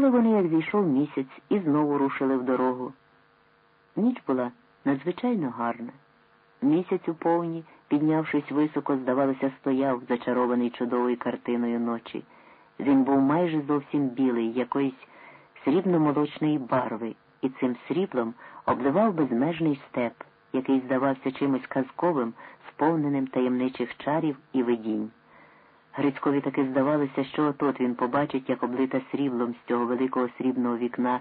Чекали вони, як зійшов місяць, і знову рушили в дорогу. Ніч була надзвичайно гарна. Місяць у повні, піднявшись високо, здавалося, стояв, зачарований чудовою картиною ночі. Він був майже зовсім білий, якоїсь срібно-молочної барви, і цим сріблом обливав безмежний степ, який здавався чимось казковим, сповненим таємничих чарів і видінь. Грицькові таки здавалося, що отот він побачить, як облита сріблом з цього великого срібного вікна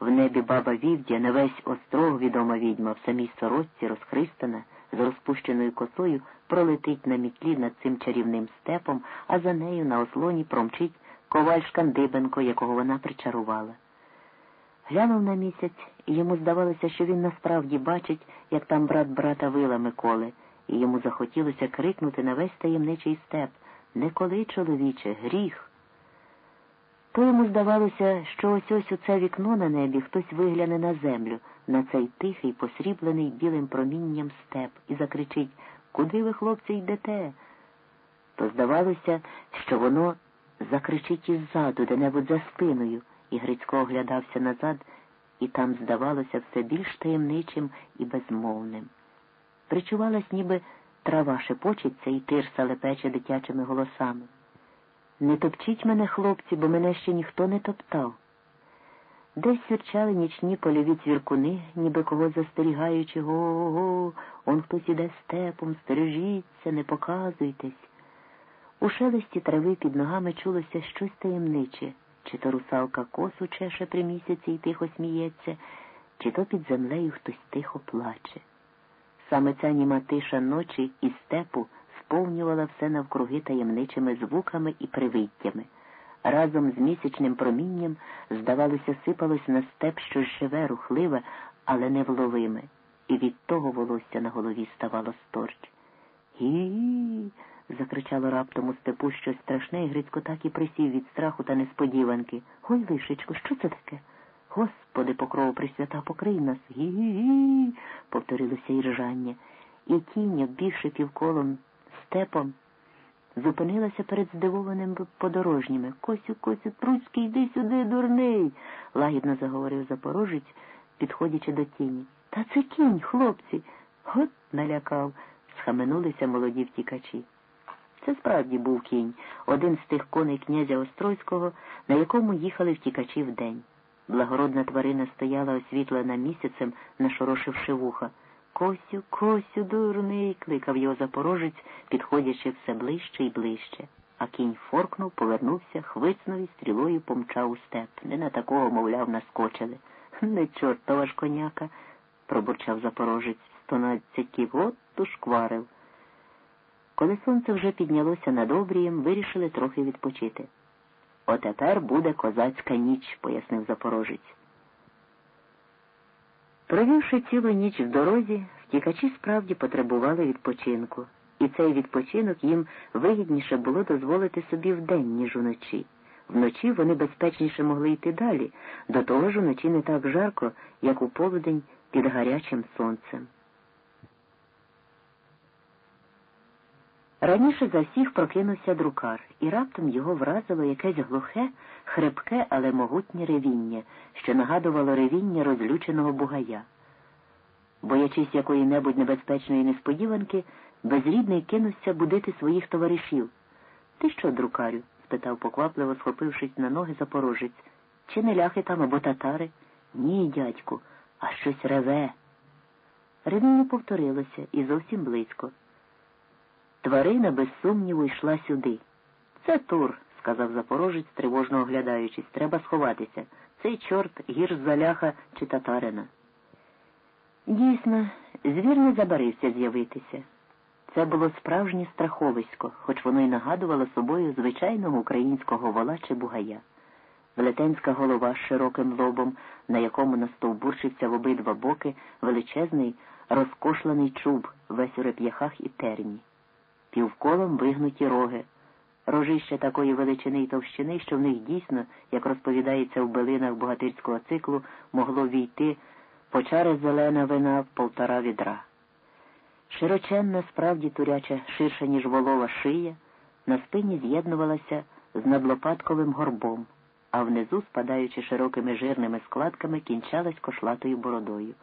в небі баба Вівдя, на весь острог відома відьма, в самій сорочці, розхристана, з розпущеною косою, пролетить на мітлі над цим чарівним степом, а за нею на ослоні промчить коваль Шкандибенко, якого вона причарувала. Глянув на місяць, і йому здавалося, що він насправді бачить, як там брат брата вила Миколи, і йому захотілося крикнути на весь таємничий степ Не коли, чоловіче, гріх. То йому здавалося, що ось ось у це вікно на небі хтось вигляне на землю, на цей тихий, посріблений білим промінням степ, і закричить Куди ви, хлопці, йдете? То здавалося, що воно закричить іззаду, де-небудь за спиною, і Грицько оглядався назад, і там здавалося все більш таємничим і безмовним. Причувалась, ніби трава шепочеться і тирса лепече дитячими голосами. Не топчіть мене, хлопці, бо мене ще ніхто не топтав. Десь сірчали нічні польові цвіркуни, ніби когось застерігаючи, го-го, он хтось іде степом, стережіться, не показуйтесь. У шелесті трави під ногами чулося щось таємниче, чи то русалка косу чеше при місяці і тихо сміється, чи то під землею хтось тихо плаче. Саме ця німа тиша ночі і степу сповнювала все навкруги таємничими звуками і привиттями. Разом з місячним промінням, здавалося, сипалось на степ щось живе, рухливе, але невловиме, і від того волосся на голові ставало сторч. Гі. закричало раптом у степу щось страшне, і Грицько так і присів від страху та несподіванки. Ой, лишечко, що це таке? Господи, покрову присвята, покрий нас. Гі-гі, повторилося і ржання, і тінь, оббігши півколом степом, зупинилася перед здивованим подорожніми. Косю, Косю, Труцький, йди сюди, дурний, лагідно заговорив запорожець, підходячи до тіні. Та це кінь, хлопці. От налякав, схаменулися молоді втікачі. Це справді був кінь, один з тих коней князя Острозького, на якому їхали втікачі вдень. Благородна тварина стояла освітлена місяцем, нашорошивши вуха. Косю, Косю, дурний, кликав його запорожець, підходячи все ближче і ближче. А кінь форкнув, повернувся, хвицнув і стрілою помчав у степ. Не на такого, мовляв, наскочили. Не чортова ж коняка, пробурчав запорожець, стонадцятів, от тушкварив. Коли сонце вже піднялося над обрієм, вирішили трохи відпочити. Отепер буде козацька ніч, пояснив запорожець. Провівши цілу ніч в дорозі, втікачі справді потребували відпочинку, і цей відпочинок їм вигідніше було дозволити собі вдень, ніж уночі. Вночі вони безпечніше могли йти далі, до того ж уночі не так жарко, як у полудень під гарячим сонцем. Раніше за всіх прокинувся друкар, і раптом його вразило якесь глухе, хрипке, але могутнє ревіння, що нагадувало ревіння розлюченого бугая. Боячись якої-небудь небезпечної несподіванки, безрідний кинувся будити своїх товаришів. Ти що, друкарю? спитав поквапливо, схопившись на ноги запорожець. Чи не ляхи там або татари? Ні, дядьку, а щось реве. Ревіння повторилося і зовсім близько. Тварина, без сумніву, йшла сюди. Це Тур, сказав запорожець, тривожно оглядаючись. Треба сховатися. Цей чорт гірш заляха чи татарина. Дійсно, звір не забарився з'явитися. Це було справжнє страховисько, хоч воно й нагадувало собою звичайного українського вола чи бугая. Велетенська голова з широким лобом, на якому настовбурчився в обидва боки величезний розкошлений чуб, весь у реп'яхах і терні півколом вигнуті роги, рожище такої величини й товщини, що в них дійсно, як розповідається в билинах богатирського циклу, могло війти почари зелена вина в полтора відра. Широченна, справді туряча, ширша, ніж волова шия, на спині з'єднувалася з надлопатковим горбом. а внизу, спадаючи широкими жирними складками, кінчалась кошлатою бородою.